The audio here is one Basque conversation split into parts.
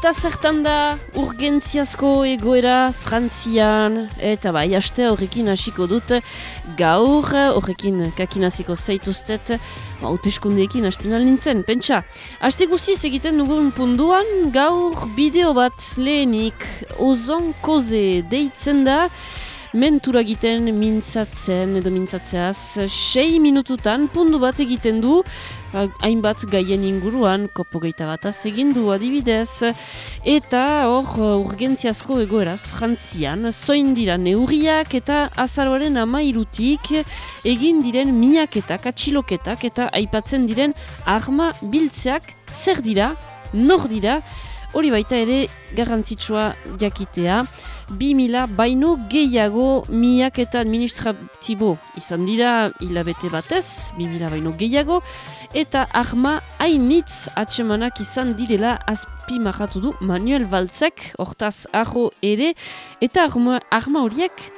Eta zertan da urgentziazko egoera Frantzian, eta bai, haste horrekin hasiko dut gaur, horrekin kakinaziko zaituztet, hauteskundeekin ba, hasten nintzen, pentsa. Haste guziz egiten dugun punduan, gaur bideo bat lehenik ozon koze deitzen da, mentura egiten mintzatzen edo mintzatzeaz sei minututan pundu bat egiten du hainbat gaien inguruan kopo geita bat egin du adibidez. Eta hor urgentziazko egoeraz frantzian zoin dira neuriak eta azaroaren amairutik egin diren miaketak, atxiloketak eta aipatzen diren arma biltzeak zer dira, nor dira Hori baita ere garrantzitsua jakitea, bi mila baino gehiago miak eta administratibo izan dira hilabete batez, bi mila baino gehiago, eta arma hainitz atsemanak izan direla azpi du Manuel Valtzek, hortaz aho ere, eta arma, arma horiek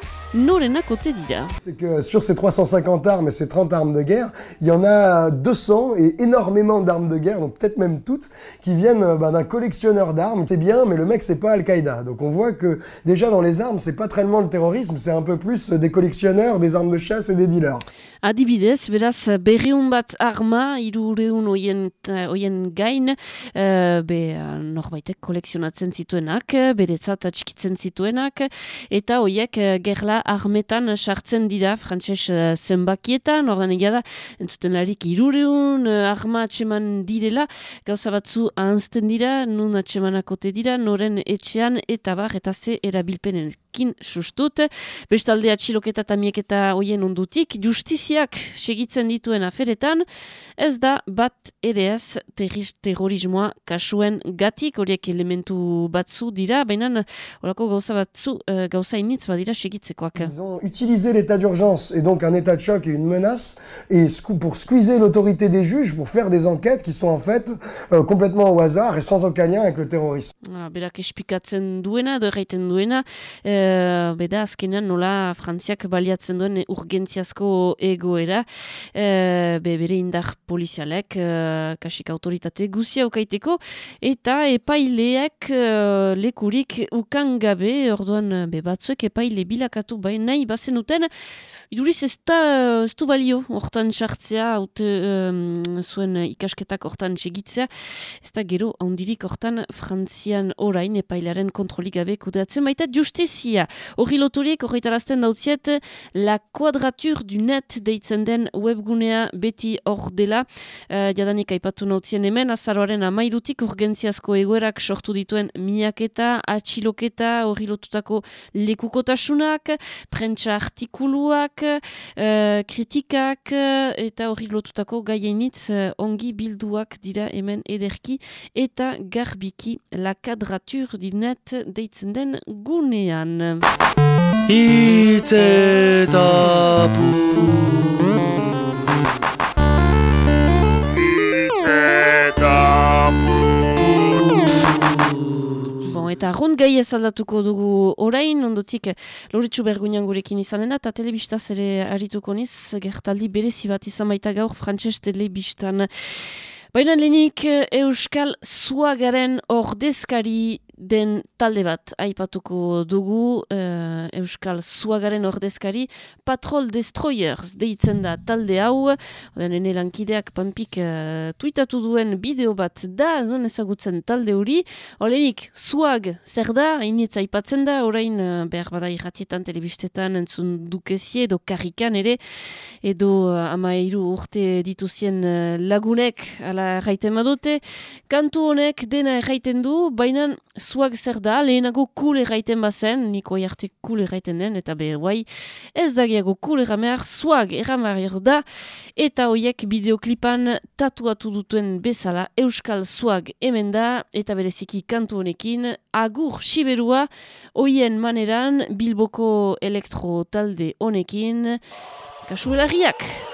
C'est que sur ces 350 armes et ces 30 armes de guerre, il y en a 200 et énormément d'armes de guerre, donc peut-être même toutes, qui viennent bah, d'un collectionneur d'armes. C'est bien, mais le mec, c'est pas Al-Qaïda. Donc on voit que déjà dans les armes, c'est pas tellement le terrorisme, c'est un peu plus des collectionneurs, des armes de chasse et des dealers. Adibidez, beraz, bat arma, irureun oien, oien gain, uh, be, norbaitek kolekzionatzen zituenak, beretzat atxikitzen zituenak, eta hoiek gerla armetan sartzen dira frantses zenbakietan, ordan egia da, entzuten larik irureun arma atseman direla, gauza batzu ahanzten dira, nun atsemanakote dira, noren etxean, eta bar, eta ze erabilpenen kin sustut. Bestalde atxiloketa eta mieketa hoien ondutik, justiziak segitzen dituen aferetan, ez da bat ere ez terrorismoa kasuen gatik, horiek elementu batzu dira, baina horako gauza batzu, uh, gauza initz badira segitzekoak. Ils ont utilisé l'état d'urgence et donc un état de choc et une menace et pour squeezer l'autorité des juges, pour faire des enquêtes qui sont en fait euh, complètement au hasard et sans aucun lien avec le terrorisme. Ah, berak espikatzen duena, doerraiten duena, euh, uh, beda azkenean nola frantziak baliatzen duen urgentziazko egoera uh, be, bere indar polizialek uh, kasik autoritate guzia ukaiteko eta epaileak uh, lekurik ukan gabe orduan be, batzuek epaile bilakatu bai nahi bazen uten iduriz ez da ez du balio hortan sartzea haute um, zuen ikasketak hortan segitzea ez da gero handirik hortan frantzian orain epailaren kontrolik gabe kudeatzen baita justizia. Horri loturik, horretarazten dautziet, la quadrature du net deitzen den webgunea beti hor dela. Uh, jadanik aipatu nautzien hemen, azaroaren amairutik urgentziazko egoerak sortu dituen miaketa, atxiloketa, horri lotutako lekukotasunak, prentsa artikuluak, uh, kritikak, eta horri lotutako gaienitz uh, ongi bilduak dira hemen ederki, eta garbiki la quadrature du net deitzen den gunean. Hitzetapu Bon, eta arrund gai ez aldatuko dugu orain, ondotik Loritxu Bergunian gurekin izanen da, eta telebistaz ere harituko niz, gertaldi berezi bat izan baita gaur, frantxez telebistan. Baina lehenik Euskal Zuagaren ordezkari den talde bat aipatuko dugu uh, Euskal Zuagaren ordezkari Patrol Destroyers deitzen da talde hau. Oden ene lankideak pampik uh, tuitatu duen bideo bat da zuen ezagutzen talde hori. Olenik Zuag zer da? Hainitza aipatzen da orain uh, behar bada irratietan telebistetan entzun dukezie edo karrikan ere edo uh, ama urte dituzien uh, lagunek ala erraiten badute. Kantu honek dena erraiten du baina zuak zer da, lehenago kule gaiten bazen, niko jarte kule gaiten den, eta be, guai, ez da gehiago kule ramear, zuak erramar da, eta hoiek bideoklipan tatuatu dutuen bezala, euskal zuak hemen da, eta bereziki kantu honekin, agur siberua, hoien maneran, bilboko elektro talde honekin, kasuelariak!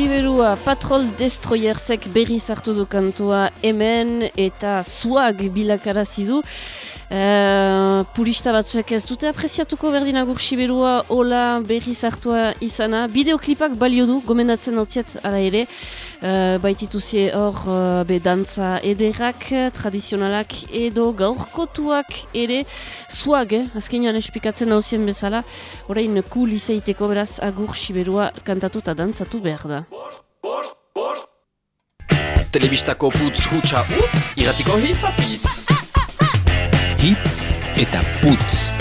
Siberua Patrol Destroyersek berriz hartu du kantua hemen eta zuag bilakara zidu. Uh, purista batzuek ez dute apreziatuko berdin agur Siberua hola berriz hartua izana. Bideoklipak balio du, gomendatzen hotziet ara ere. Uh, baitituzie hor uh, be dantza ederrak, tradizionalak edo gaurkotuak ere zuag, eh? azkenean espikatzen hauzien bezala. Horein cool izaiteko beraz agur Siberua kantatu eta dantzatu behar da. Telebistako putz hutsa utz, iratiko hitz apitz. Hitz eta putz.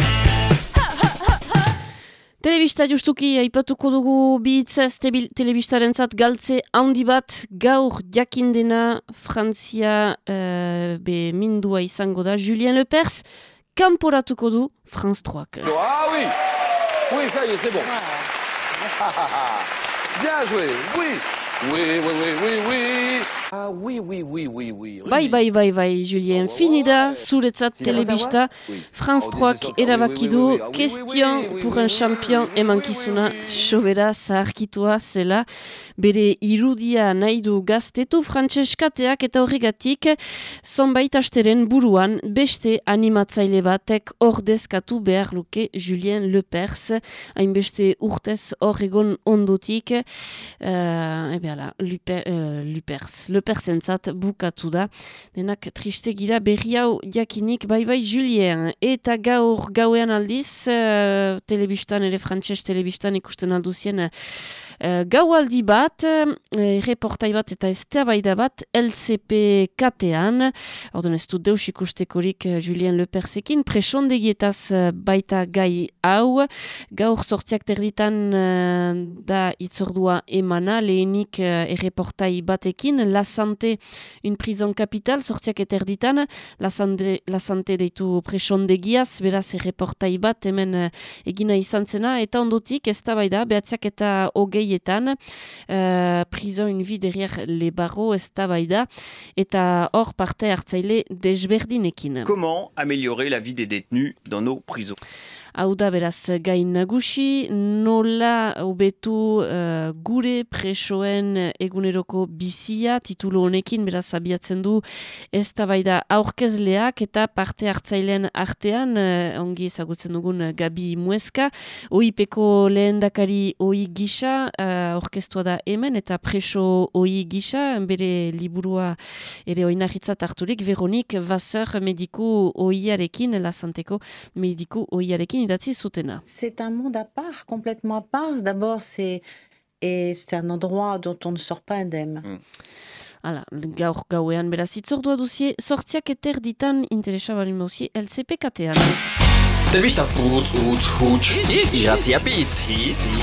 Telebista justuki aipatuko dugu bihitzaz telebistaren zat galtze handi bat. Gaur jakindena Frantzia uh, be mindua izango da Julien Lepers. Kanporatuko du Franz 3 Ah oui! Oui, ça y est, c'est bon. Bien joué, oui. Oui, oui, oui, oui, oui Ah oui, oui, oui, oui, oui. Bai, bai, bai, bai, Julien, finida, zuretzat telebista, Franz 3 erabaki du, question pour un champion emankizuna, sobera zaharkitua zela, bere irudia nahi du gaztetu frantseskateak eta horregatik, zonbait asteren buruan, beste animatzaile batek ordezkatu behar luke Julien Lepers, hainbeste urtez hor egon ondotik, uh, ebe ala, Luper, uh, Lupers, Lepersentzat bukatu da. Denak triste gira berri hau jakinik, bai bai Julien. Eta gaur gauean aldiz, uh, telebistan ere frantses telebistan ikusten alduzien, Uh, gaualdi bat, uh, reportai bat eta eztabaida bat LCP katean, orduan ez dut deus ikustekorik uh, Julien Lepersekin, presondegietaz uh, baita gai hau, gaur sortziak terditan uh, da itzordua emana, lehenik uh, erreportai batekin, La Santé, une prison capital, sortziak eterditan, La Santé, la Santé deitu presondegiaz, beraz erreportai bat, hemen uh, egina izan zena, eta ondotik eztabaida, behatziak eta hogei etan, uh, prison une vie derrière les barreaux eztabaida, eta hor parte hartzaile desberdinekin. Comment améliorer la vie des détenus dans nos prisons? Hau da beraz gain nagusi, nola hobetu uh, gure presoen eguneroko bizia, titulu honekin beraz abiatzen du ez da aurkezleak eta parte hartzailean artean, uh, ongi ezagutzen dugun Gabi Mueska, oipeko lehendakari oi gisa, uh, orkestua da hemen eta preso oi gisa, bere liburua ere oinarritzat harturik, Veronik Vasser mediku oiarekin, la santeko mediku oiarekin, idatzi zutena. C'est un monde à part, complètement à part. D'abord, c'est et c'est un endroit dont on ne sort pas indemne. Hala, gaur gauean beraz itzordua duzie, sortziak eter ditan interesa bali mauzie LCP-katean. Telebista putz utz huts, iratzi apitz. Hitz.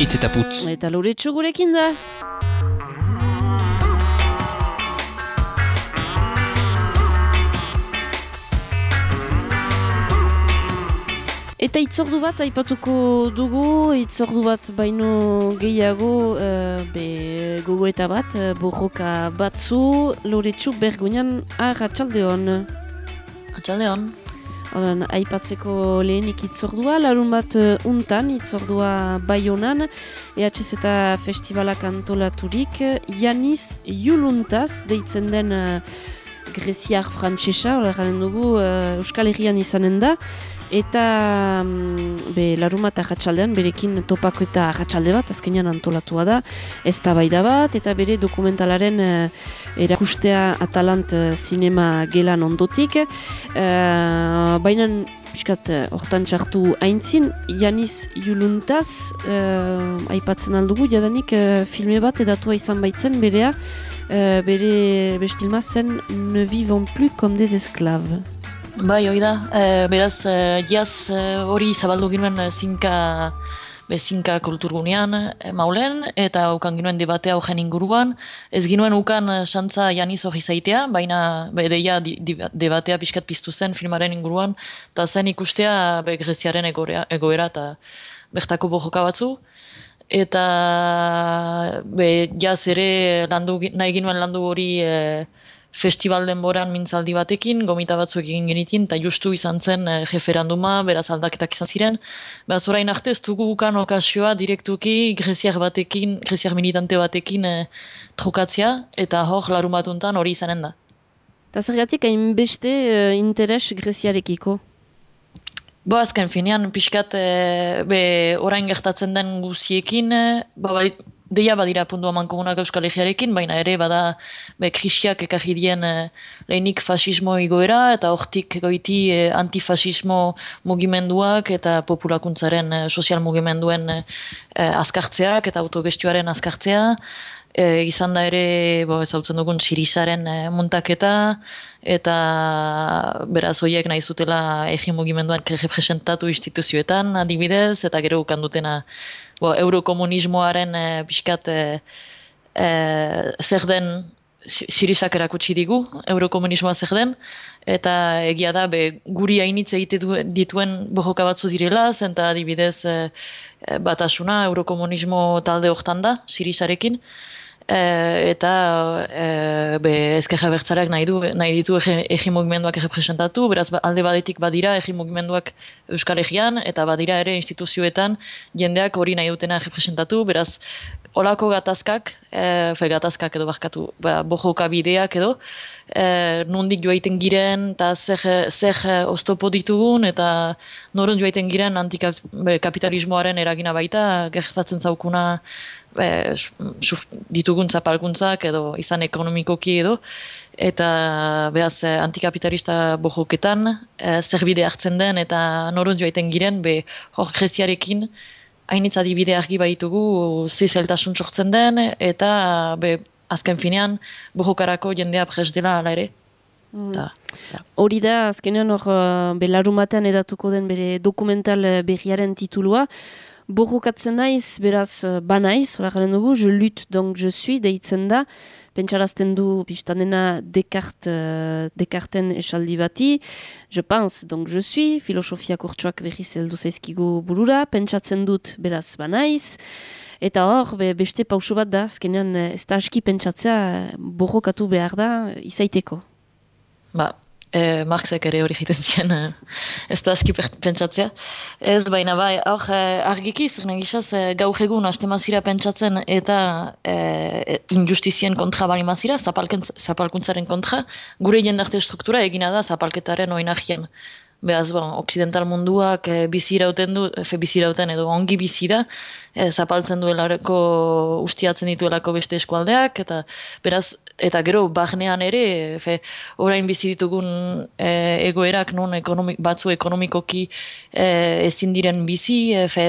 Hitz eta putz. Eta loretsu gurekin da. Eta itzordu bat aipatuko dugu, itzordu bat baino gehiago uh, be, gogo eta bat, uh, borroka batzu, loretsu bergunean arratsaldeon. Atxaldeon. Odan, aipatzeko lehenik itzordua, larun bat uh, untan, itzordua baionan, EHZ eta festivalak antolaturik, Janis Juluntaz, deitzen den uh, greziar frantsesa, hori garen dugu, uh, Euskal Herrian izanen da, eta mm, be, laruma eta berekin topako eta ratxalde bat azkenean antolatua da ez da bat eta bere dokumentalaren uh, erakustea atalant uh, sinema gelan ondotik. Uh, baina piskat hortan txartu haintzin Janis Juluntaz uh, aipatzen aldugu jadanik uh, filme bat edatua izan baitzen berea uh, bere bestilma zen ne vivons plus comme des esclaves Bai, hoi da. E, beraz, e, jaz hori zabaldu ginoen e, zinka, be, zinka kulturgunean e, maulen, eta ukan ginoen debatea hogen inguruan. Ez ginoen ukan santza janiz hori zaitea, baina be, deia di, di, debatea pixkat piztu zen filmaren inguruan, eta zen ikustea be, greziaren egoera, eta bertako bojoka batzu. Eta be, jaz ere landu, nahi ginoen landu hori e, festival denboran mintzaldi batekin, gomita batzuk egin genitin, eta justu izan zen e, referenduma, beraz aldaketak izan ziren. Beraz orain arte ez dugu ukan okasioa direktuki greziar batekin, greziar militante batekin e, trukatzea, eta hor larun batuntan hori izanen da. Eta zergatik hainbeste uh, interes greziarekiko? Bo, azken finean, pixkat, e, be, orain gertatzen den guziekin, e, ba, bai, deia badira puntu amankomunak Euskal Egearekin, baina ere bada be, krisiak ekarri dien e, lehenik fasismo igoera, eta hortik goiti e, antifasismo mugimenduak eta populakuntzaren e, sozial mugimenduen e, azkartzeak eta autogestioaren azkartzea, e, izan da ere, bo, ez hau dugun, sirisaren e, muntaketa, eta beraz hoiek nahi zutela egin mugimenduan representatu instituzioetan adibidez, eta gero ukan dutena bo, eurokomunismoaren e, pixkat e, e, zer den sirisak erakutsi digu, eurokomunismoa zer den, eta egia da, be, guri hainitze egite dituen bojoka batzu direla, zenta adibidez e, batasuna eurokomunismo talde hortan da, sirisarekin, eta e, be, ezkerra bertzareak nahi, du, nahi ditu egin mugimenduak errepresentatu, beraz ba, alde badetik badira egin mugimenduak Euskal Egean, eta badira ere instituzioetan jendeak hori nahi dutena errepresentatu, beraz olako gatazkak, e, fe gatazkak edo bakatu, ba, bojoka bideak edo, e, nondik joaiten giren, eta zer, zer oztopo ditugun, eta noren joaiten giren antikapitalismoaren eragina baita, gertatzen zaukuna e, ditugun zapalkuntzak edo izan ekonomikoki edo, eta behaz eh, antikapitalista bojoketan e, zerbide hartzen den eta norun joaiten giren, be hor greziarekin hainitz adibide argi baitugu zezeltasun sortzen den, eta be, azken finean bojokarako jendea pres dela ala ere. Mm. Hori da, azkenean hor belarumatean edatuko den bere dokumental berriaren titulua, borrokatzen naiz, beraz, uh, ba naiz, garen dugu, je lutte, donc je suis, deitzen da, pentsarazten du, biztanena, Descartes, uh, Descarten esaldi bati, je pense, donc je suis, filosofia kurtsuak berriz heldu zaizkigu burura, pentsatzen dut, beraz, ba naiz, eta hor, be, beste pauso bat da, azkenean, eh, ez da aski pentsatzea, borrokatu behar da, izaiteko. Ba, e, Marxek ere hori egiten zian, e, ez da aski pentsatzea. Ez baina bai, hor e, argiki zer negisaz e, gaur egun astemazira pentsatzen eta e, injustizien kontra bali mazira, zapalkuntzaren kontra, gure jendarte struktura egina da zapalketaren oinahien. Beaz, bon, occidental munduak e, bizirauten du, fe bizirauten edo ongi bizira, e, zapaltzen duelareko, ustiatzen dituelako beste eskualdeak, eta beraz, eta gero bagnean ere, fe, orain bizi ditugun e, egoerak non ekonomik, batzu ekonomikoki e, ezin diren bizi, e, fe,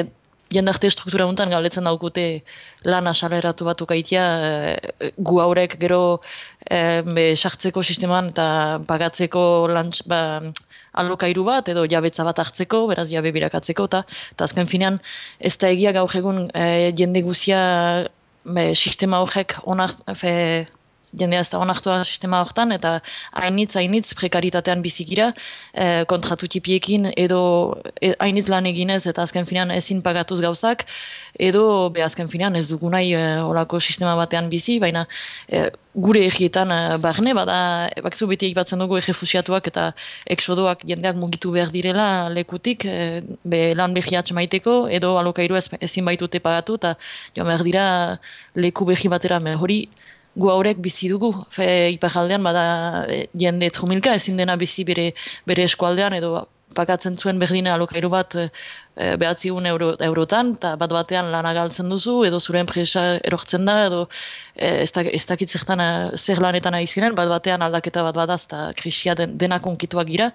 jendarte struktura untan galetzen daukute lan asaleratu batu kaitia e, gu haurek gero e, be, sartzeko sisteman eta pagatzeko lantz, ba, alokairu bat edo jabetza bat hartzeko, beraz jabe birakatzeko, eta azken finean ez da egia gaur egun e, jende guzia sistema horrek onar, jendea ez da onartua sistema horretan, eta hainitz, hainitz prekaritatean bizikira, e, kontratu tipiekin, edo e, hainitz lan eginez, eta azken finean ezin pagatuz gauzak, edo be azken finean ez dugu nahi e, olako sistema batean bizi, baina e, gure egietan e, barne, bada, bakzu beti egipatzen dugu egefusiatuak eta eksodoak jendeak mugitu behar direla lekutik, e, be lan behi maiteko, edo alokairu ezin baitute pagatu, eta jo behar dira leku behi batera, hori, gu haurek bizi dugu, fe ipajaldean bada e, jende trumilka, ezin dena bizi bere, bere eskualdean edo pakatzen zuen berdina alokairu bat e, behatzi euro, eurotan, eta bat batean lana galtzen duzu, edo zure enpresa erortzen da, edo e, ez dakit zertan e, zer lanetan aizinen, bat batean aldaketa bat badaz, eta krisia den, denak onkituak gira,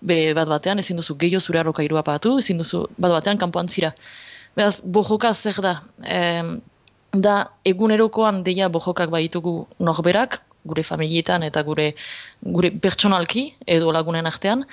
be bat batean ezin duzu gehiago zure alokairua patu, ezin duzu bat batean kanpoan zira. Beraz, bojoka zer da, da egunerokoan deia bojokak baitugu norberak, gure familietan eta gure, gure pertsonalki edo lagunen artean,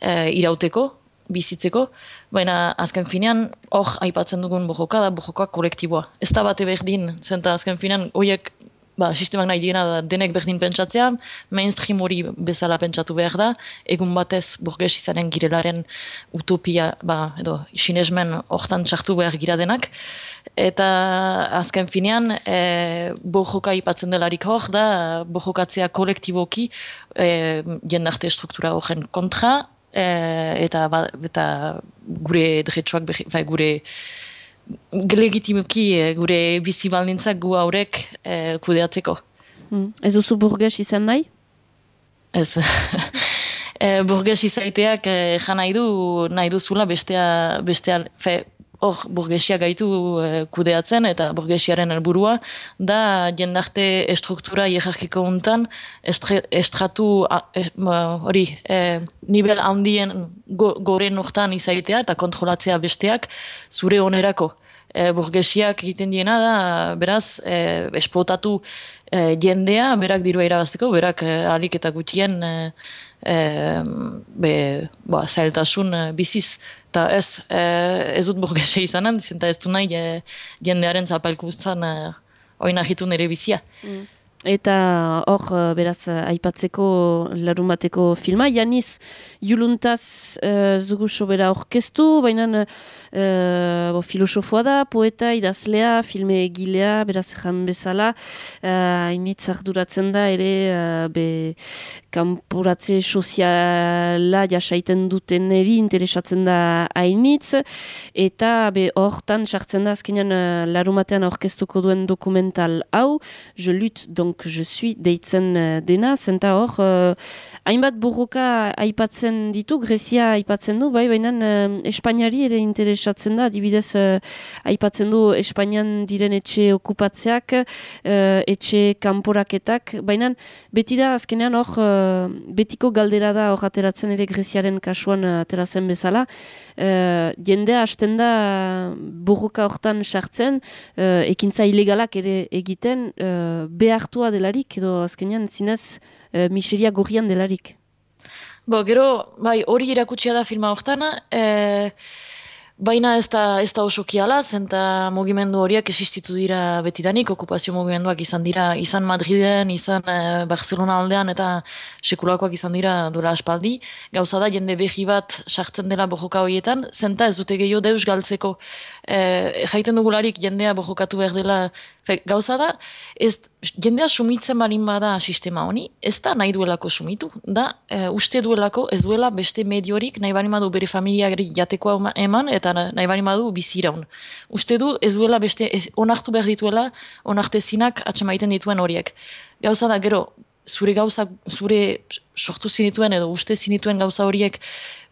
e, irauteko, bizitzeko, baina azken finean hor aipatzen dugun bojoka da bojoka kolektiboa. Ez da bate berdin, zenta azken finean horiek ba, sistemak nahi da denek berdin pentsatzea, mainstream hori bezala pentsatu behar da, egun batez burges izanen girelaren utopia, ba, edo, sinesmen hortan txartu behar gira denak, eta azken finean, e, bojoka ipatzen delarik hor da, bojokatzea kolektiboki e, jendarte struktura horren kontra, e, eta, ba, eta gure dretsuak, bai, gure legitimuki eh, gure bizi baldintzak gu haurek e, kudeatzeko. Hmm. Ez duzu burges izan nahi? Ez. e, burges izaiteak e, jan nahi du, nahi duzula bestea, bestea, fe, hor burgesia gaitu kudeatzen eta burgesiaren helburua da jendarte estruktura hierarkiko untan estratu hori e, nivel handien go, gore nortan izaitea eta kontrolatzea besteak zure onerako e, burgesiak egiten diena da, beraz, e, esplotatu e, jendea, berak dirua irabazteko, berak e, alik eta gutxien e, e, be, ba, zailtasun e, biziz. Eta ez, e, ez dut burgesia izanen, eta ez du nahi e, jendearen zapalkuzan e, oina nire bizia. Mm. Eta hor, eh, beraz, eh, aipatzeko larumateko filma. Janiz, juluntaz uh, zugu sobera orkestu, baina uh, filosofoa da, poeta, idazlea, filme egilea, beraz, jan bezala. Uh, Initz arduratzen da, ere, uh, be, kanporatze soziala jasaiten duten eri interesatzen da hainitz. Eta be, hortan sartzen da, azkenean uh, larumatean orkestuko duen dokumental hau, Je lutte, donc je suis deitzen uh, dena, zenta hor, uh, hainbat burruka aipatzen ditu, Grezia aipatzen du, bai, baina uh, Espainiari ere interesatzen da, dibidez uh, aipatzen du Espainian diren etxe okupatzeak, uh, etxe kanporaketak, baina beti da azkenean hor, uh, betiko galdera da hor ateratzen ere Greziaren kasuan uh, ateratzen bezala, uh, jendea hasten da burruka hortan sartzen, uh, ekintza ilegalak ere egiten, uh, behartu kontua delarik, edo azkenean zinez e, miseria gorrian delarik. Bo, gero, bai, hori irakutsia da filma hortana, e, baina ez da, ez da oso kiala, zenta mugimendu horiak existitu dira betidanik, okupazio mugimenduak izan dira, izan Madriden, izan e, Barcelona aldean, eta sekulakoak izan dira dura aspaldi. Gauza da, jende behi bat sartzen dela bojoka horietan, zenta ez dute gehiago deus galtzeko. E, jaiten dugularik jendea bojokatu behar dela gauza da, ez, jendea sumitzen barin bada sistema honi, ez da nahi duelako sumitu, da e, uste duelako ez duela beste mediorik nahi barin badu bere familiari jateko eman eta nahi barin badu biziraun. Uste du ez duela beste, ez, onartu behar dituela, onarte zinak atxemaiten dituen horiek. Gauza da, gero, zure gauza, zure sortu zinituen edo uste zinituen gauza horiek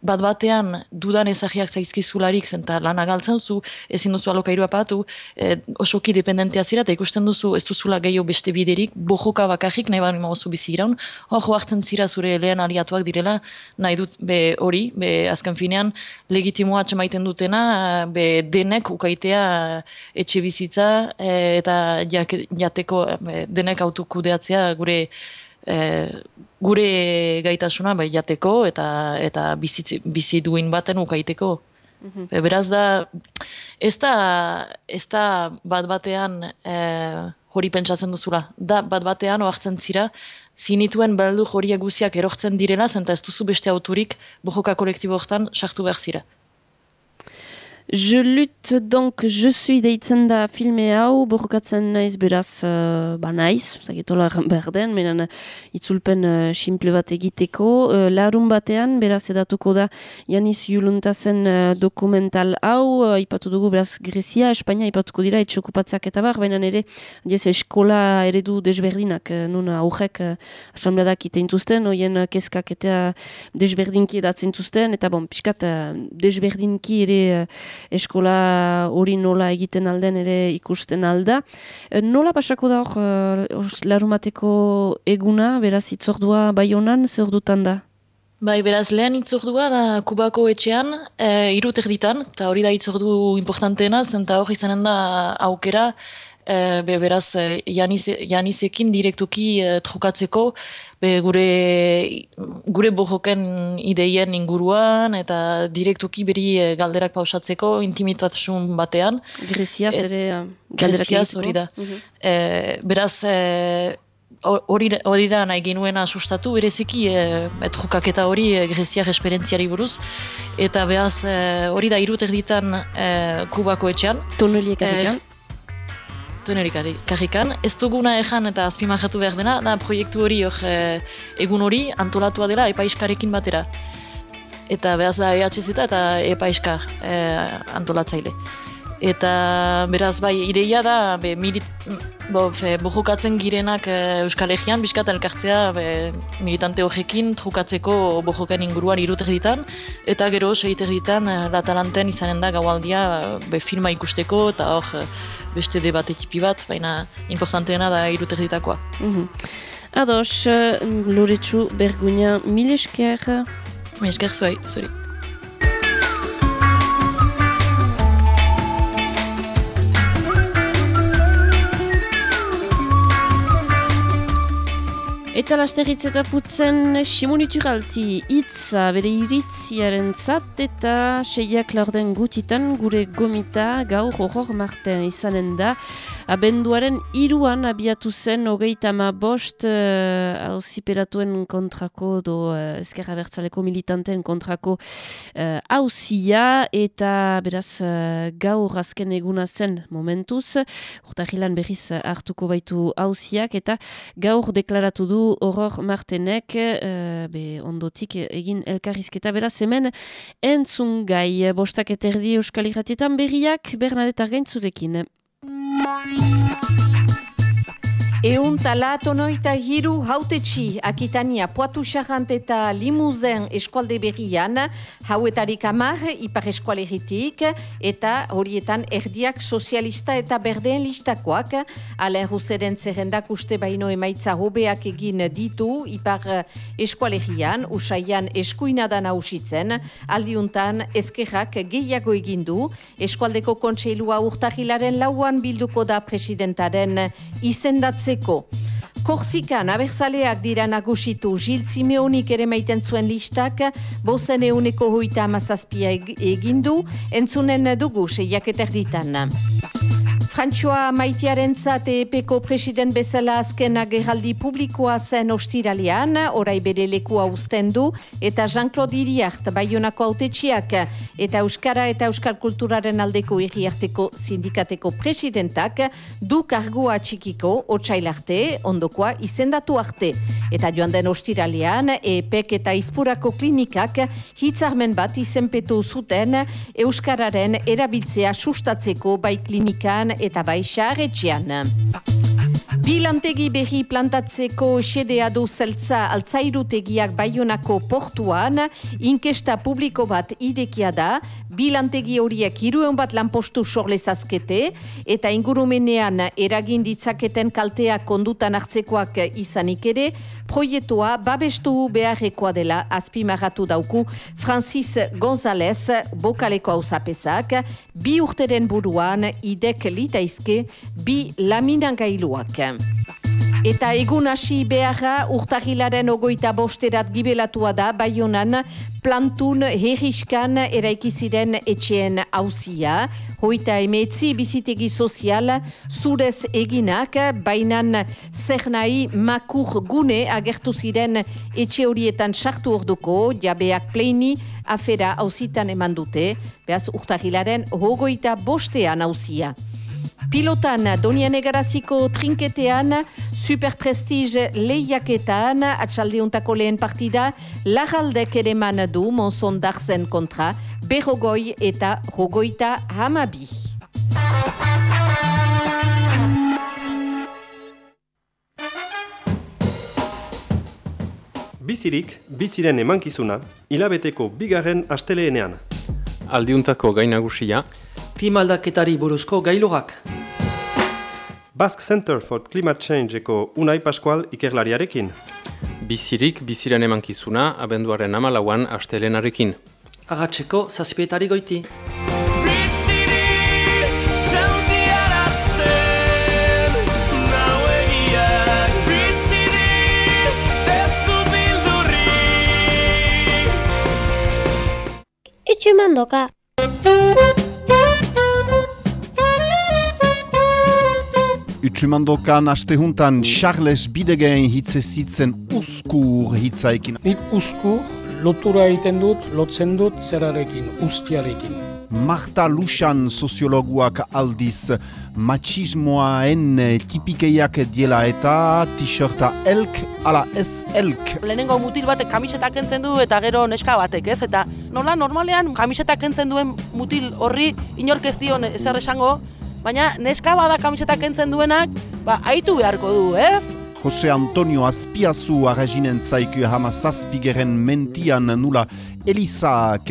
bat batean dudan ezagiak zaizkizularik zenta lan agaltzen zu, ezin duzu alokairu apatu, e, osoki dependentea zira, eta ikusten duzu ez duzula gehiago beste biderik, bojoka bakarrik nahi bani mauzu bizi iraun, hor joartzen zira zure lehen aliatuak direla, nahi dut be hori, be azken finean, legitimoa atxemaiten dutena, be denek ukaitea etxe bizitza, e, eta jateko denek autokudeatzea gure e, gure gaitasuna bai jateko eta eta bizitzi, bizi duin baten ukaiteko. Mm beraz da, ez da, ez da bat batean e, hori pentsatzen duzula. Da bat batean oartzen zira, zinituen beldu horiek guziak erortzen direla, zenta ez duzu beste auturik bojoka kolektibo hortan sartu behar zira. Je lutte donc, je suis deitzen da filme hau, borrokatzen naiz beraz, uh, ba naiz, zagetola behar den, menan itzulpen uh, simple bat egiteko. Uh, larun batean, beraz edatuko da Janis Juluntazen uh, dokumental hau, uh, ipatu dugu beraz Grezia, Espainia ipatuko dira, etxokupatzak eta bar, baina ere, diez, eskola eredu desberdinak, uh, nun aurrek uh, asambleadak iteintuzten, oien uh, keskak eta desberdinki edatzen tuzten, eta bon, piskat uh, desberdinki ere uh, eskola hori nola egiten alden ere ikusten alda. E, nola pasako da hor, uh, larumateko eguna, beraz itzordua bai honan, zer dutan da? Bai, beraz, lehen itzordua da Kubako etxean, e, irut erditan, eta hori da itzordu importanteena, zenta hori izanen da aukera, e, be, beraz, e, Janiz, Janizekin direktuki e, trukatzeko, be, gure, gure bojoken ideien inguruan, eta direktuki beri e, galderak pausatzeko, intimitasun batean. Greziaz ere uh, galderak Greziaz hori da. Mhm. E, beraz, e, hori hori da nahi genuena sustatu, bereziki e, trukaketa hori e, greziar esperientziari buruz, eta beraz e, hori da irut erditan e, kubako etxean, Toneliek Eh, tonerik karrikan. Ez duguna ejan eta azpimajatu behar dena, da proiektu hori hor, e, egun hori antolatua dela epaiskarekin batera. Eta behaz da EHZ eta epaiska e, antolatzaile. Eta beraz bai, ideia da, be, milit, bo, fe, bojokatzen girenak e, Euskal Herrian, bizkat elkartzea be, militante horrekin trukatzeko bojoken inguruan irut erditan, eta gero seit erditan e, latalanten izanen da gaualdia be, filma ikusteko, eta hor e, beste debat ekipi bat, baina importanteena da irut erditakoa. Mhm. Ados, uh, Loretsu Berguña, mil esker. Esker zuai, zuri. Eta lasterritz eta putzen simonituralti hitza bere iritziaren zat eta seiak laurden gutitan gure gomita gaur horror marten izanen da. Abenduaren iruan abiatu zen hogeita ama bost uh, auziperatuen kontrako do uh, ezkerra bertzaleko militanten kontrako uh, hauzia eta beraz uh, gaur azken eguna zen momentuz. Urtahilan berriz hartuko baitu hauziak eta gaur deklaratu du horror martenek uh, be ondotik egin elkarrizketa beraz hemen entzun gai bostak eterdi euskal irratietan berriak Bernadette Argaintzurekin. Eun talatonoita hiru hautetxi Akitania Poatu Charant eta Limuzen eskualde berrian, hauetarik amar ipar eskualeritik eta horietan erdiak sozialista eta berdeen listakoak, Alain Russeren zerrendak uste baino emaitza hobeak egin ditu ipar eskualerian, usaian eskuinadan hausitzen, aldiuntan ezkerrak gehiago egin du, eskualdeko kontseilua urtahilaren lauan bilduko da presidentaren izendatzeko. Korsikan abertzaleak dira nagusitu Gil Simeonik ere maiten zuen listak, bozen euneko hoita amazazpia eg- egindu, entzunen dugu seiak eterditan. Frantxoa maitearen zate epeko president bezala azken agerraldi publikoa zen ostiralean, orai bere lekua uzten du, eta Jean-Claude Iriart, Bayonako autetxiak, eta Euskara eta Euskal Kulturaren aldeko irriarteko sindikateko presidentak, du kargua txikiko, otsailarte, ondokoa izendatu arte. Eta joan den ostiralean, epek eta izpurako klinikak hitzarmen bat izenpetu zuten Euskararen erabiltzea sustatzeko bai klinikan eta bai xarretxean. Bilantegi berri plantatzeko xedea du zeltza altzairutegiak baionako portuan, inkesta publiko bat idekia da, bilantegi horiek hirueun bat lanpostu sorlezazkete, eta ingurumenean eragin ditzaketen kalteak kondutan hartzekoak izanik ere, proiektua babestu beharrekoa dela azpimarratu dauku Francis González bokaleko hauzapesak, bi urteren buruan idek litaizke bi laminangailuak. Eta egun hasi beharra urtahilaren ogoita bosterat gibelatua da Baionan plantun herriskan eraiki ziren etxeen hauzia. Hoita emetzi bizitegi sozial zurez eginak, bainan zer nahi makur gune agertu ziren etxe horietan sartu orduko, jabeak pleini afera hauzitan eman dute, behaz urtahilaren hogoita bostean hauzia. Pilotan, Donian Egaraziko trinketean, superprestige lehiaketan, atxaldeuntako lehen partida, lagaldek ere man du Monson Darzen kontra, berrogoi eta rogoita hamabi. Bizirik, biziren emankizuna, hilabeteko bigarren asteleenean. Aldiuntako gainagusia, klimaldaketari buruzko gailurak. Basque Center for Climate Change eko Unai Pascual ikerlariarekin. Bizirik biziren emankizuna abenduaren amalauan astelenarekin. Agatzeko zazpietari goiti. Etxe. Etxe mandoka. Utsumandokan astehuntan Charles Bidegen hitze zitzen uskur hitzaikin. Nik uskur lotura egiten dut, lotzen dut zerarekin, ustiarekin. Marta Luxan soziologuak aldiz machismoaen tipikeiak diela eta t-shirta elk ala ez elk. Lehenengo mutil batek kamisetak kentzen du eta gero neska batek, ez? Eta nola normalean kamisetak kentzen duen mutil horri inork ez dion ezer esango, baina neska bada kamisetak kentzen duenak, ba, aitu beharko du, ez? Jose Antonio Azpiazu arreginen zaiku hama zazpigeren mentian nula Elisaak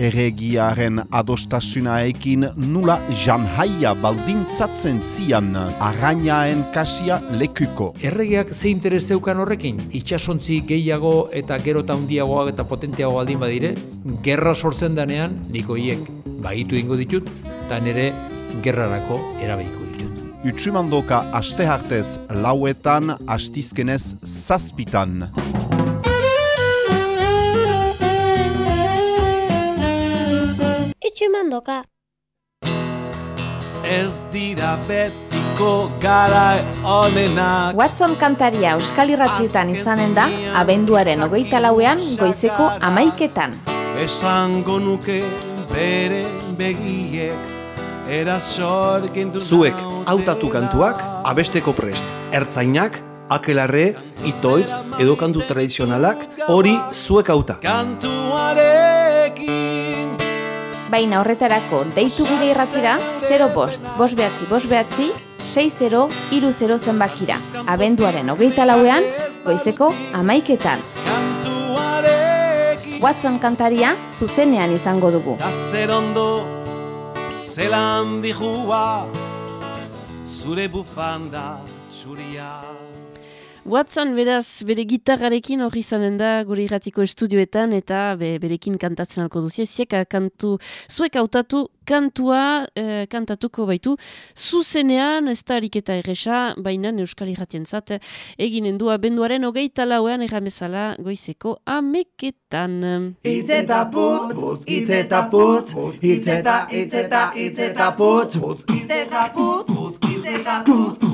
erregiaren adostasunaekin nula janhaia baldintzatzen zian arrainaen kasia lekuko. Erregiak ze interes zeukan horrekin? Itxasontzi gehiago eta gero eta hundiagoak eta potenteago baldin badire, gerra sortzen danean, niko hiek bagitu ingo ditut, eta nire gerrarako erabeiko ditut. Utsumandoka aste hartez lauetan, astizkenez zazpitan. Itxumandoka. Ez dira betiko gara onenak Watson kantaria euskal irratietan izanen da, abenduaren hogeita lauean goizeko amaiketan. Esango nuke bere begiek Zuek hautatu kantuak abesteko prest. Ertzainak, akelarre, itoitz edo kantu tradizionalak hori zuek hauta. Baina horretarako deitu gure irratira 0 bost, bost behatzi, bost behatzi, 6-0, iru 0 zenbakira. Abenduaren hogeita lauean, goizeko amaiketan. Watson kantaria zuzenean izango dugu. Zer ondo, zelan dijua, zure bufanda txuria. Watson beraz bere gitarrarekin hori izanen da gure irratiko estudioetan eta be, berekin kantatzen alko duzie. Ziek kantu, zuek hautatu kantua eh, kantatuko baitu zuzenean ez da ariketa erresa, baina euskal irratien zat eginen du abenduaren hogeita lauean erramezala goizeko ameketan. Itzeta putz, putz, itzeta putz, itzeta, itzeta, itzeta putz, itzeta putz, itzeta putz, itzeta,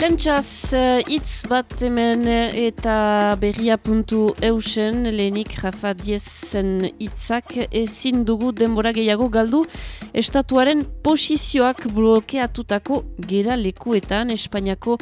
Prentsaz hitz bat hemen eta berria puntu eusen lehenik Rafa Diezen hitzak. Ezin dugu denbora gehiago galdu estatuaren posizioak blokeatutako gera lekuetan Espainiako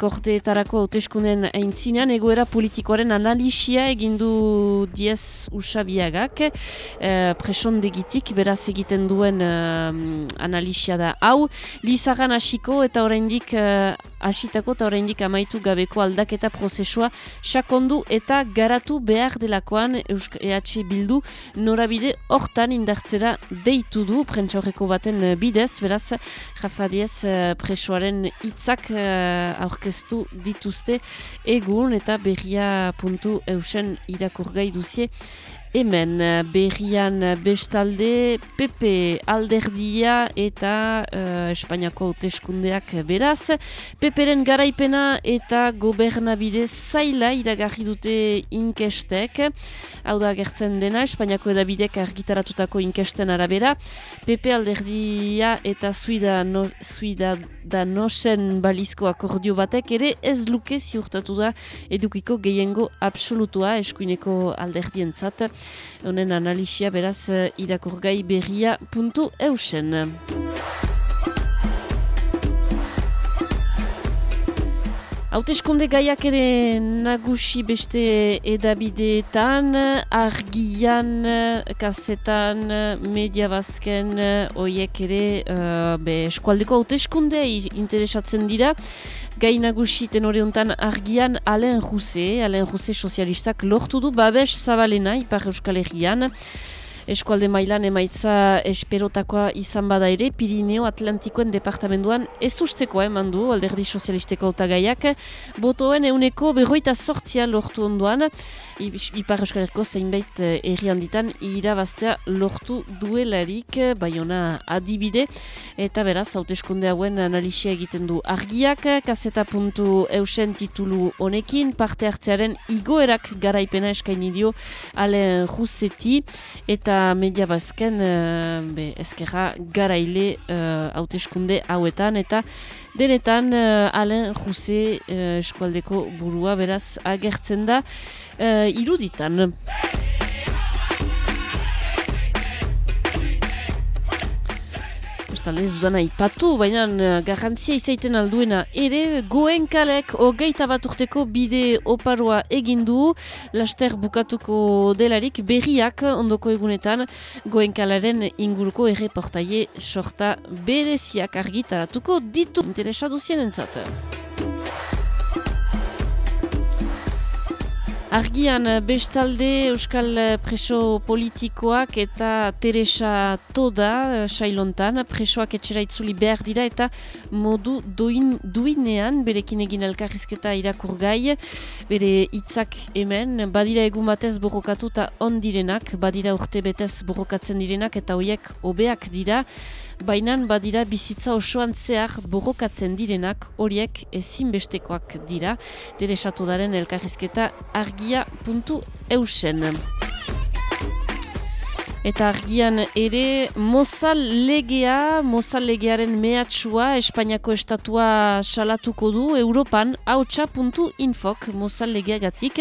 korteetarako hauteskunden aintzinean egoera politikoaren analisia egindu Diez Usabiagak. Eh, presondegitik beraz egiten duen eh, analisia da hau. Lizaran hasiko eta oraindik eh, hasitako eta oraindik amaitu gabeko aldaketa prozesua sakondu eta garatu behar delakoan EH Bildu norabide hortan indartzera deitu du prentsa horreko baten bidez, beraz Rafa Diez presoaren hitzak aurkeztu dituzte egun eta berria puntu eusen irakurgai duzie Hemen berrian bestalde PP alderdia eta uh, Espainiako hauteskundeak beraz. PPren garaipena eta gobernabide zaila iragarri dute inkestek. Hau da gertzen dena, Espainiako edabidek argitaratutako inkesten arabera. PP alderdia eta zuida, no, zuida da nosen balizko akordio batek ere ez luke ziurtatu da edukiko gehiengo absolutua eskuineko alderdientzat. Honen analisia beraz irakurgai berria puntu eusen. Hauteskunde gaiak ere nagusi beste edabideetan, argian, kasetan, media bazken, oiek ere uh, be, eskualdeko hauteskundea interesatzen dira. Gai nagusi tenore honetan argian Alain Rousse, Alain Rousse sozialistak lortu du babes zabalena ipar euskal herrian. Eskualde mailan emaitza esperotakoa izan bada ere, Pirineo Atlantikoen departamenduan ez usteko eman du alderdi sozialisteko otagaiak, botoen euneko berroita sortzia lortu onduan, Ipar Euskal Herriko zeinbait erri handitan irabaztea lortu duelarik, baiona adibide, eta beraz, hauteskunde hauen analisia egiten du argiak, kaseta puntu eusen titulu honekin, parte hartzearen igoerak garaipena eskaini dio Alain Juseti, eta media bazken, be, ezkerra garaile hauteskunde hauetan, eta denetan uh, Alain Juse uh, eskualdeko burua beraz agertzen da, uh, iruditan. Ez dudana ipatu, baina garrantzia izaiten alduena ere goenkalek hogeita bat urteko bide oparoa egindu laster bukatuko delarik berriak ondoko egunetan goenkalaren inguruko erreportaie sorta bereziak argitaratuko ditu. Interesatu zienen Argian bestalde Euskal preso politikoak eta Teresa Toda sailontan presoak etxera itzuli behar dira eta modu duin, duinean berekin egin elkarrizketa irakur gai bere hitzak hemen badira egun batez borrokatu eta ondirenak badira urte betez borrokatzen direnak eta horiek hobeak dira bainan badira bizitza osoan zehar borrokatzen direnak horiek ezinbestekoak dira. Deresatu daren elkarrizketa argia.eusen. Eta argian ere Mozal legea, Mozal legearen mehatxua Espainiako estatua salatuko du Europan. Hautsa.infok Mozal legeagatik.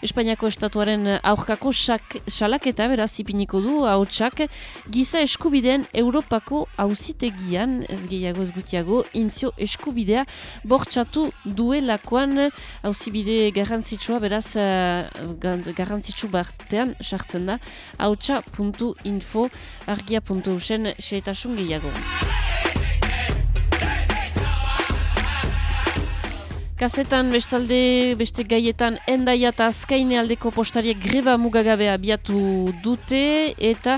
Espainiako estatuaren aurkako salaketa beraz ipiniko du hautsak. Giza eskubideen Europako hauzitegian ez gehiago ez gutiago intzio eskubidea bortxatu duelakoan. Hauzibide garrantzitsua beraz uh, garrantzitsu bartean sartzen da. Hautsa.infok info argia.usen seetasun gehiago. Kazetan bestalde beste gaietan endaia eta azkaine aldeko postariek greba mugagabea biatu dute eta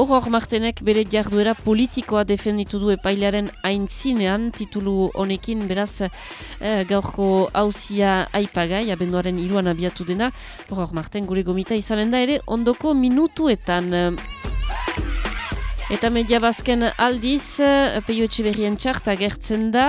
Horror Martenek bere jarduera politikoa defenditu du epailaren aintzinean, titulu honekin beraz eh, gaurko hauzia aipagai, abenduaren iruan abiatu dena, Horror Marten gure gomita izanen da ere, ondoko minutuetan. Eta media bazken aldiz, eh, peio etxe berrien txart agertzen da,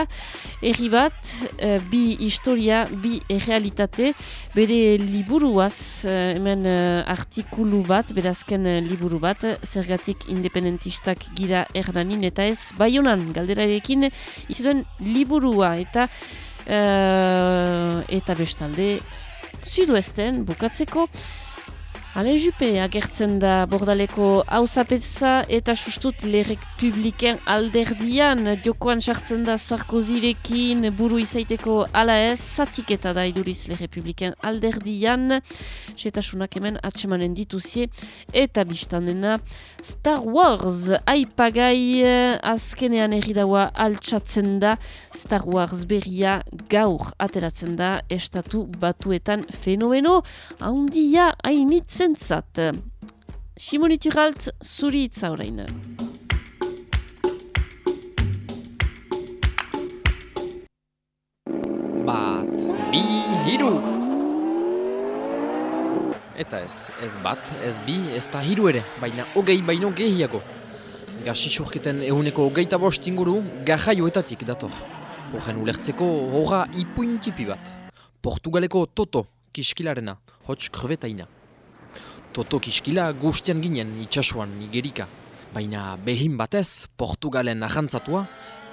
erri bat, eh, bi historia, bi errealitate, bere liburuaz, eh, hemen artikulu bat, berazken liburu bat, zergatik independentistak gira erdanin, eta ez, baionan, galderarekin, iziren liburua, eta eta bestalde, zuduesten, bukatzeko, Alain Juppe agertzen da bordaleko hausapetza eta sustut le republiken alderdian. Jokoan sartzen da Sarkozirekin buru izaiteko ala ez zatik eta da iduriz le republiken alderdian. Setasunak hemen atsemanen dituzie. Eta biztanena Star Wars aipagai azkenean erridaua altsatzen da. Star Wars berria gaur ateratzen da estatu batuetan fenomeno handia hainitzen zentzat. Simoni Turalt, zuri itza horrein. Bat, bi, hiru! Eta ez, ez bat, ez bi, ez da hiru ere, baina hogei baino gehiago. Gaxixurketen eguneko hogeita bost inguru gajaioetatik dator. Horren ulertzeko horra ipuintipi bat. Portugaleko Toto, kiskilarena, hotx krevetaina. Toto kiskila guztian ginen itxasuan nigerika. Baina behin batez, Portugalen ahantzatua,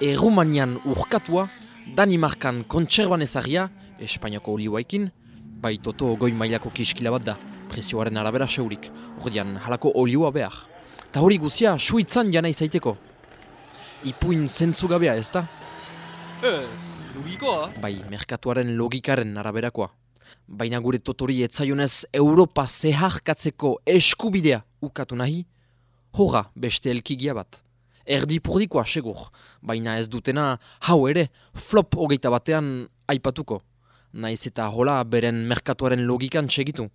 Erumanian urkatua, Danimarkan kontserban ezagia, Espainiako olioaikin, bai Toto goi mailako kiskila bat da, prezioaren arabera seurik, ordean halako olioa behar. Ta hori guzia, suitzan jana izaiteko. Ipuin zentzugabea ez da? Ez, logikoa. Bai, merkatuaren logikaren araberakoa baina gure totori etzaionez Europa zeharkatzeko eskubidea ukatu nahi, horra beste elkigia bat. Erdi purdikoa segur, baina ez dutena hau ere flop hogeita batean aipatuko, naiz eta hola beren merkatuaren logikan segitu.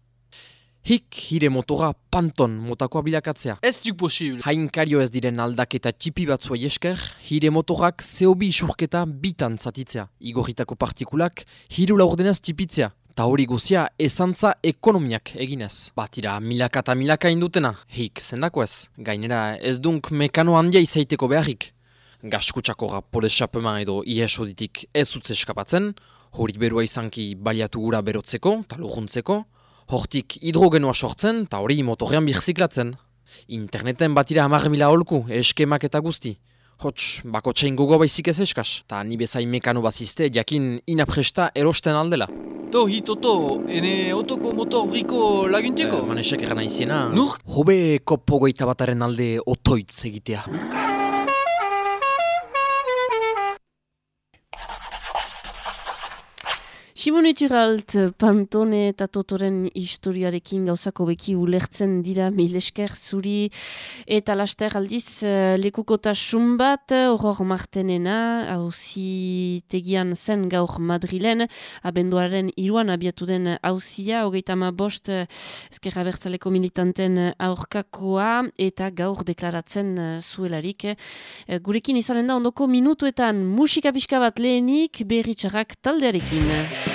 Hik hire motora panton motakoa bilakatzea. Ez duk posible. Hainkario ez diren aldaketa txipi batzuei esker, hire motorak zehobi isurketa bitan zatitzea. Igorritako partikulak hiru laurdenez txipitzea. Ta hori guzia esantza ekonomiak eginez. Batira milaka eta milaka indutena, hik zendako ez. Gainera ez dunk mekano handia izaiteko beharrik. Gaskutsako polesapema edo iesoditik ez utze eskapatzen, hori berua izanki baliatu gura berotzeko, eta lujuntzeko, hortik hidrogenoa sortzen, eta hori motorrean birziklatzen. Interneten batira hamar mila holku, eskemak eta guzti. Hots, bako txain gogo baizik ez eskaz, eta ni bezain mekano bazizte jakin inapresta erosten aldela. To hitoto, ene otoko motor briko lagunteko? Eh, manesek eran aiziena. Nur? Hobe kopo goita bataren alde otoitz egitea. Simunituralt Pantone eta Totoren historiarekin gauzako beki ulertzen dira milesker zuri eta laster aldiz uh, lekukotasun bat horror martenena hauzi tegian zen gaur Madrilen abenduaren iruan abiatu den hauzia hogeita ma bost ezkerra bertzaleko militanten aurkakoa eta gaur deklaratzen uh, zuelarik gurekin izanen da ondoko minutuetan musika pixka bat lehenik berritxarrak taldearekin.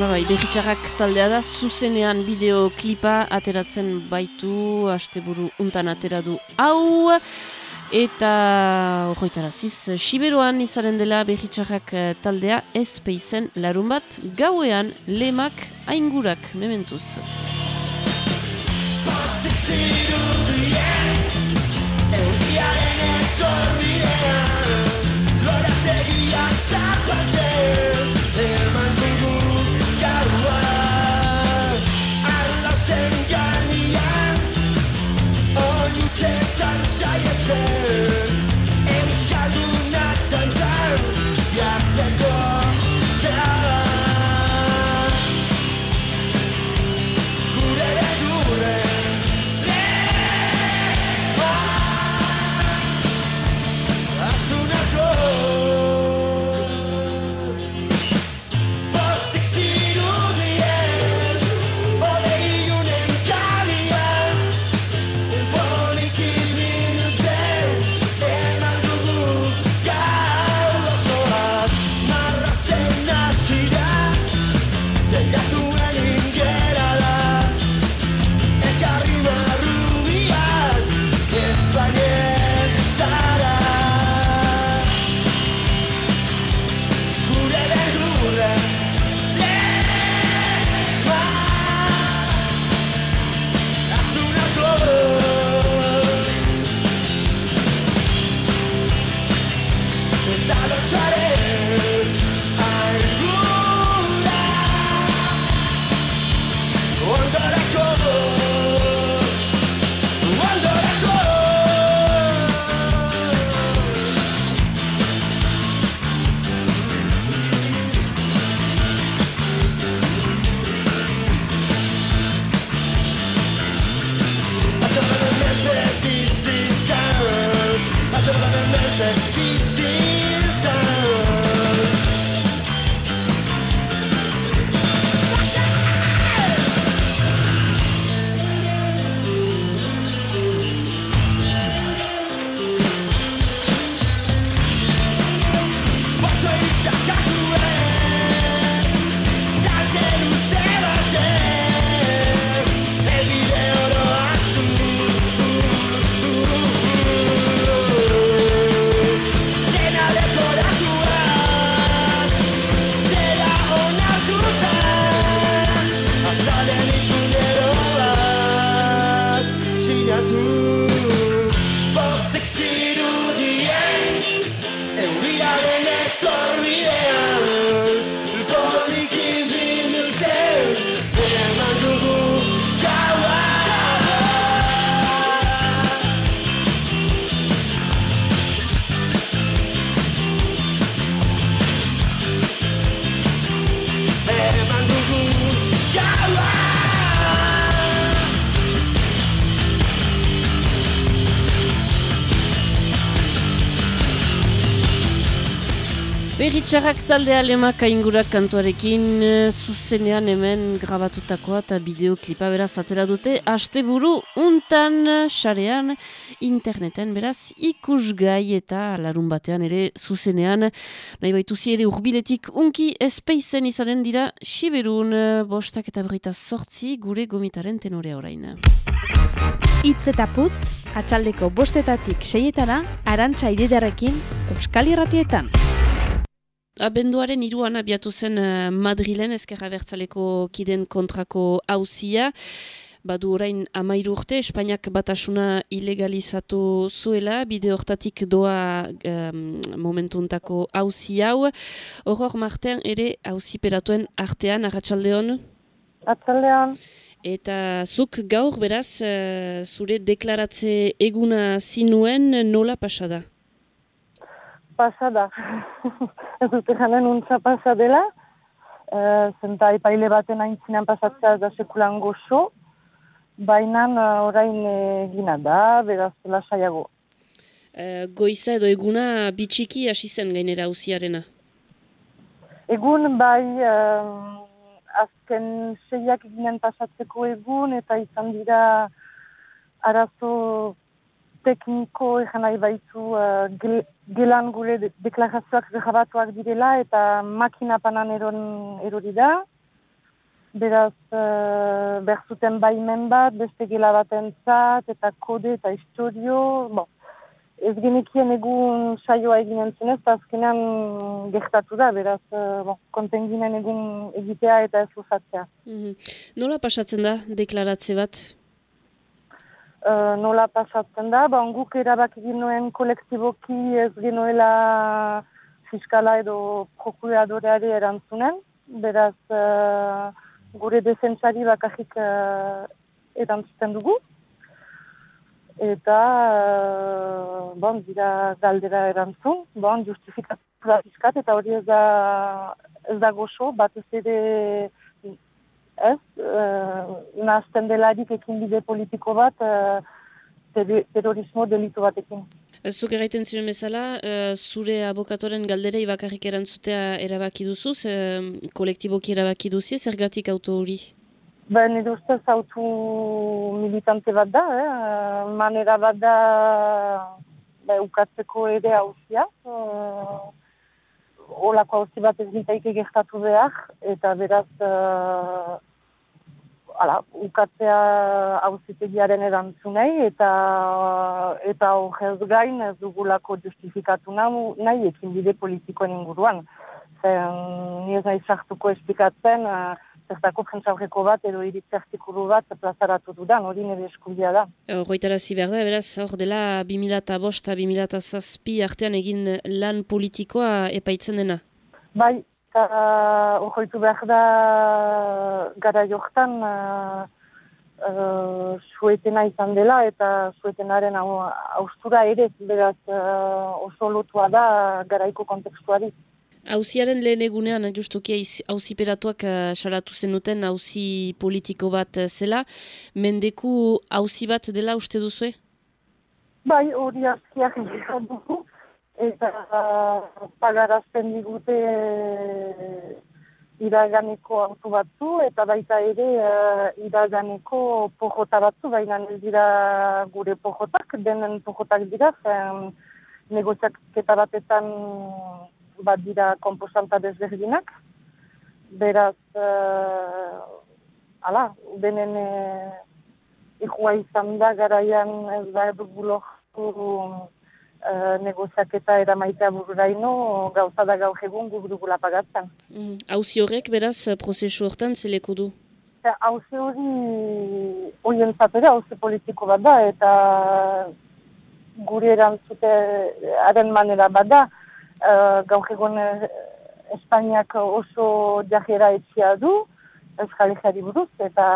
Bai, Berritxarrak taldea da, zuzenean bideoklipa ateratzen baitu, asteburu untan ateradu hau, eta horretaraziz, Siberuan izaren dela Berritxarrak taldea ezpeizen larun bat, gauean lemak aingurak, mementuz. Gure Berritxarrak taldea lemak aingurak kantuarekin eh, zuzenean hemen grabatutakoa eta bideoklipa beraz atera dute asteburu untan sarean interneten beraz ikusgai eta larun batean ere zuzenean nahi baitu ere urbiletik unki espeizen izanen dira siberun eh, bostak eta berrita sortzi gure gomitaren tenorea orain. Itz eta putz, atxaldeko bostetatik seietana, arantxa ididarekin, Euskal Irratietan. Abenduaren iruan abiatu zen uh, Madrilen ezkerra bertzaleko kiden kontrako hauzia. Badu orain amairu urte, Espainiak batasuna ilegalizatu zuela, bide hortatik doa um, momentuntako hauzi hau. Horror martean ere hauzi peratuen artean, arratsaldeon. Arratsaldeon. Eta zuk gaur beraz, uh, zure deklaratze eguna zinuen nola pasada? Pasada. ez dute janen untza pasa dela, e, zenta epaile baten aintzinan pasatzea da sekulan goxo, baina uh, orain egina da, beraz lasaiago. E, goiza edo eguna bitxiki hasi zen gainera uziarena? Egun bai, azken seiak eginen pasatzeko egun, eta izan dira arazo tekniko egan nahi baitu uh, gelan gure de deklarazioak grabatuak direla eta makina panan eron erori da. Beraz, uh, berzuten baimen bat, beste gela baten zat, eta kode eta historio. Bon, ez genekien egun saioa eginen zenez, azkenean gertatu da, beraz, uh, bon, kontenginen egun egitea eta ez luzatzea. Mm Nola pasatzen da deklaratze bat? Uh, nola pasatzen da, ba, guk erabak nuen kolektiboki ez genuela fiskala edo prokuradoreari erantzunen, beraz uh, gure defentsari bakarrik uh, erantzuten dugu. Eta, uh, bon, dira galdera erantzun, bon, justifikatu da fiskat, eta hori ez da, ez da goxo, bat ez ere ez, uh, nazten delarik ekin bide politiko bat uh, terrorismo delitu batekin. Zuk erraiten ziren bezala, uh, zure abokatoren galderei bakarrik erantzutea erabaki duzu, uh, kolektiboki erabaki duzi, zergatik auto hori? Ba, nire ustez auto militante bat da, eh? manera bat da ba, ukatzeko ere hauzia. Uh, olako hauzi bat ez ditaike gertatu behar, eta beraz ala, ukatzea hauzitegiaren erantzunei eta eta horrez gain ez dugulako justifikatu nahi ekin bide politikoen inguruan. Zer, ni ez nahi sartuko esplikatzen, uh, zertako jentzaurreko bat edo iritzi artikulu bat plazaratu dudan, hori nire eskubia da. Horretara behar da, beraz, hor dela 2005-2006 artean egin lan politikoa epaitzen dena? Bai, eta uh, behar da gara jortan uh, uh, suetena izan dela eta suetenaren austura ere beraz uh, oso lotua da garaiko kontekstuari. Hauziaren lehen egunean, justuki hauzi peratuak uh, salatu zenuten hauzi politiko bat zela, mendeku hauzi bat dela uste duzue? Bai, hori azkiak dugu eta pagarazten digute uh, iraganeko auto batzu, eta baita ere uh, iraganeko pojota batzu, baina ez dira gure pojotak, denen pojotak dira, zen negoziaketa batetan bat dira komposanta desberdinak. Beraz, uh, ala, denen uh, ikua izan da, garaian ez da edugulo uh, negoziaketa eramaitea bururaino gauza da gaur egun gugurugula pagatzen. Mm. Hauzi horrek, beraz, prozesu hortan zeleko du? Hauzi hori oien zatera, hauzi politiko bat da, eta gure erantzute haren manera bat da. Uh, gaur egun Espainiak oso jajera etxia du, euskal buruz, eta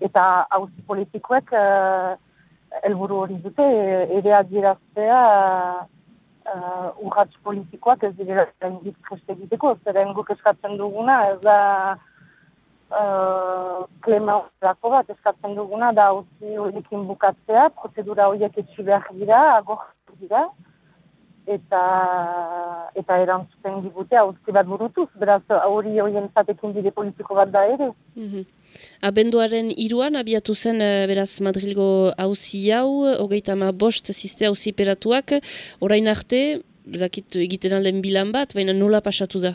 eta hauzi politikoek helburu hori dute, ere adieraztea uh, urratz politikoak ez dira gaindik preste egiteko, zeren guk eskatzen duguna, ez da uh, klema horako bat eskatzen duguna, da hori horiekin bukatzea, prozedura horiek etxi behar dira, agor dira, eta eta erantzuten digute hauzki bat burutuz, beraz hori horien zatekin bide politiko bat da ere. Mhm. Abenduaren iruan abiatu zen eh, beraz Madrilgo hauzi hau, hogeita ma bost ziste hauzi peratuak, orain arte, zakit egiten alden bilan bat, baina nola pasatu da?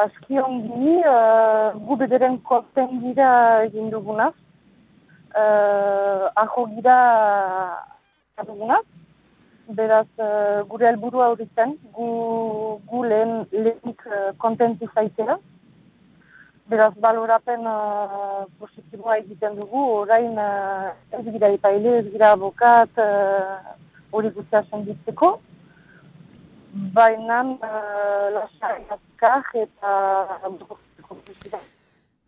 Aski ongi, uh, gu bederen korten gira egin dugunaz, uh, aho gira dugunaz, beraz uh, gure helburua hori zen, gu, gu lehen lehenik uh, kontenti zaitea. Beraz, balorapen uh, positiboa egiten dugu, orain uh, ez gira epaile, ez gira abokat, hori uh, guztia senditzeko. Baina, uh, lasai azkar eta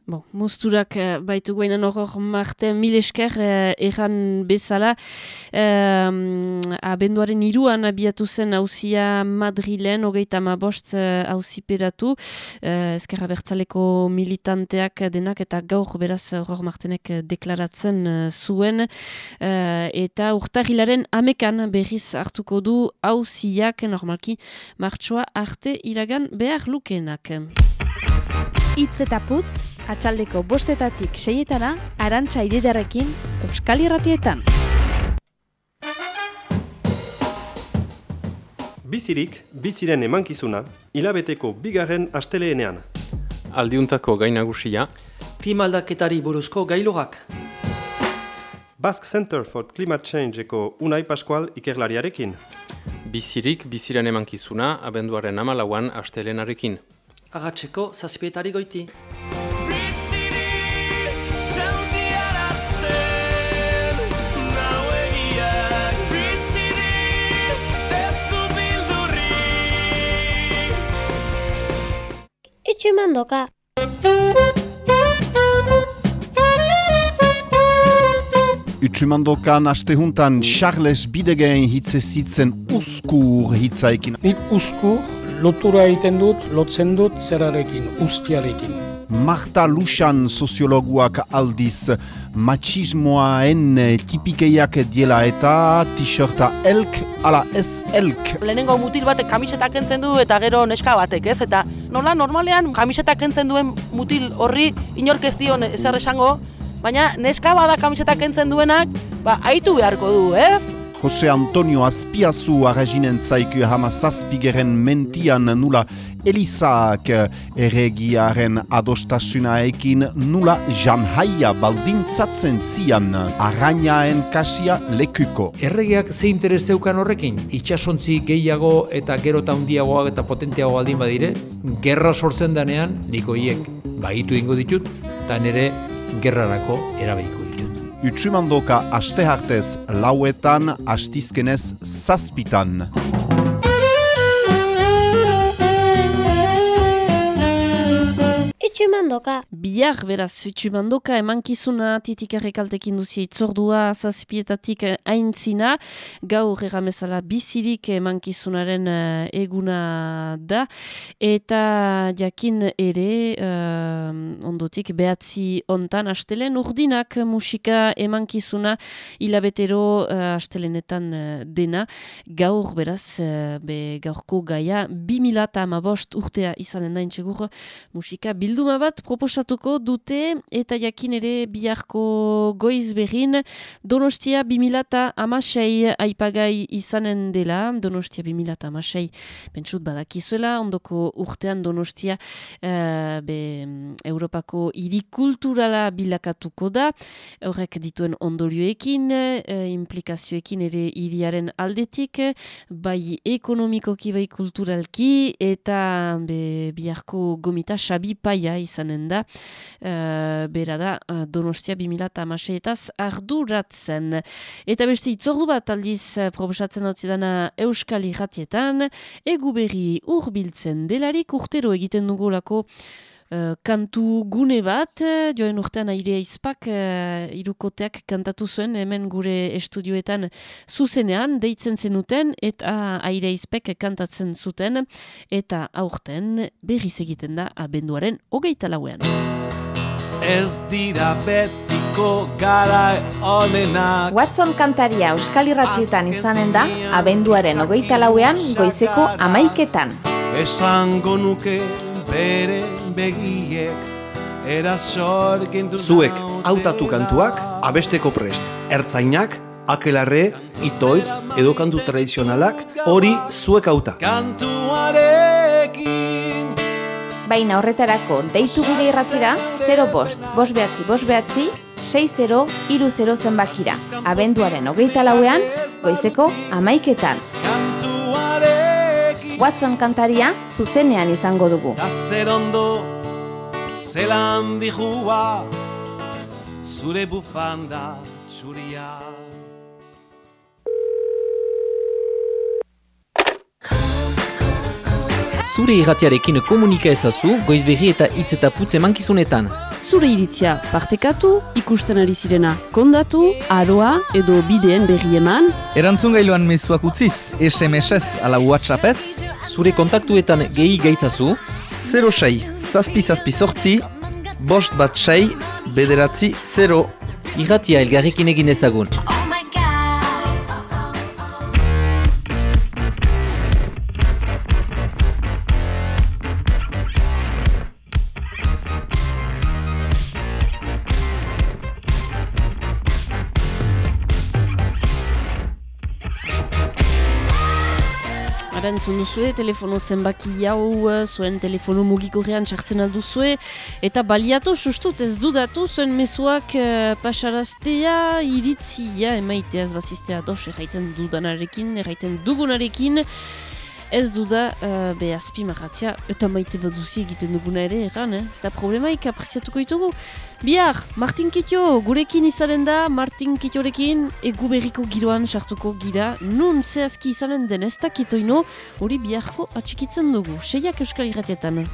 Bon, musturak uh, baitu guainan horor marte mil esker uh, erran bezala. Um, abenduaren iruan abiatu zen hauzia Madrilen hogeita ma bost hauziperatu uh, uh, ezkerra bertzaleko militanteak denak eta gaur beraz horor martenek deklaratzen uh, zuen. Uh, eta urtahilaren amekan berriz hartuko du hauziak normalki martxoa arte iragan behar lukenak. Itz eta putz atxaldeko bostetatik seietana, arantxa ididarekin, Euskal Irratietan. Bizirik, biziren emankizuna, hilabeteko bigarren asteleenean. Aldiuntako gainagusia. Klimaldaketari buruzko gailorak. Basque Center for Climate Change eko Unai Pascual ikerlariarekin. Bizirik, biziren emankizuna, abenduaren amalauan astelenarekin. Agatzeko, zazpietari goiti. Itxumandoka. Utsumandokan astehuntan Charles Bidegen hitze zitzen uskur hitzaikin. Nik uskur lotura egiten dut, lotzen dut zerarekin, ustiarekin. Marta Luxan soziologuak aldiz machismoaen tipikeiak diela eta t-shirta elk ala ez elk. Lehenengo mutil batek kamisetak kentzen du eta gero neska batek, ez? Eta nola normalean kamisetak kentzen duen mutil horri inork ez dion ezer esango, baina neska bada kamisetak kentzen duenak, ba, aitu beharko du, ez? Jose Antonio Azpiazu arrazinen zaiku hama zazpigeren mentian nula Elisaak erregiaren adostasunaekin nula janhaia baldintzatzen zian arrainaen kasia lekuko. Erregiak ze interes zeukan horrekin? Itxasontzi gehiago eta gero handiagoak eta potenteago baldin badire, gerra sortzen danean, niko hiek bagitu ingo ditut, eta nire gerrarako erabeiko ditut. Utsumandoka aste hartez lauetan, astizkenez zazpitan. Itxumandoka. Biar, beraz, itxumandoka emankizuna titikarrek altekin duzia itzordua zazpietatik aintzina. Gaur erramezala bizirik emankizunaren uh, eguna da. Eta jakin ere, uh, ondotik, behatzi ontan, astelen urdinak musika emankizuna hilabetero uh, astelenetan uh, dena. Gaur, beraz, uh, be gaurko gaia, 2000 eta urtea izanen da intxegur musika bildu bilduma bat proposatuko dute eta jakin ere biharko goiz berin Donostia 2000 amasei aipagai izanen dela. Donostia 2000 amasei pentsut badakizuela ondoko urtean Donostia uh, be, Europako irikulturala bilakatuko da. Horrek dituen ondorioekin uh, implikazioekin ere iriaren aldetik bai ekonomikoki bai kulturalki eta be, biharko gomita xabi paia izanen da, uh, bera da, uh, Donostia 2000 etaz arduratzen. Eta beste itzordu bat aldiz uh, proposatzen dut zidana Euskal Iratietan, egu berri urbiltzen delarik urtero egiten dugulako Uh, kantu gune bat, joen urtean airea izpak uh, irukoteak kantatu zuen hemen gure estudioetan zuzenean, deitzen zenuten eta airea izpek kantatzen zuten eta aurten berriz egiten da abenduaren hogeita lauean. ez dira betiko gara onenak Watson kantaria Euskal Irratietan izanen da, abenduaren hogeita lauean, goizeko amaiketan. Esango nuke bere begiek Zuek hautatu kantuak abesteko prest. Ertzainak, akelarre, itoitz edo kantu tradizionalak hori zuek hauta. Kantuarekin Baina horretarako deitu gure irratira 0 bost, bost behatzi, bost behatzi, 6-0, iru 0 zenbakira. Abenduaren hogeita lauean, goizeko amaiketan. Watson kantaria zuzenean izango dugu. Zer ondo zelan dijua Zure bufanda txuria Zure irratiarekin komunika ezazu, goizberri eta hitz eta putze mankizunetan. Zure iritzia partekatu, ikusten ari zirena kondatu, aroa edo bideen berri eman. Erantzun gailuan mezuak utziz, SMS-ez ala WhatsApp-ez. Zure kontaktuetan gehi gaitzazu. 06, zazpi zazpi sortzi, bost bat sei, bederatzi 0. Irratia elgarrekin egin ezagun. Entzun duzue, telefono zenbaki jau, eh, zuen telefono mugikorrean sartzen alduzue, eta baliatu sustut ez dudatu zuen mezuak uh, pasaraztea, iritzia, emaitea ez baziztea dos, erraiten dudanarekin, erraiten dugunarekin, ez duda uh, be azpimarratzea, eta maite baduzi egiten duguna ere, erran, eh? ez da problemaik apreziatuko ditugu. Bihar, Martin Kitio, gurekin izanen da, Martin Kitiorekin egu berriko giroan sartuko gira, nun zehazki izanen den ez dakitoino, hori biharko atxikitzen dugu, seiak euskal irratietan.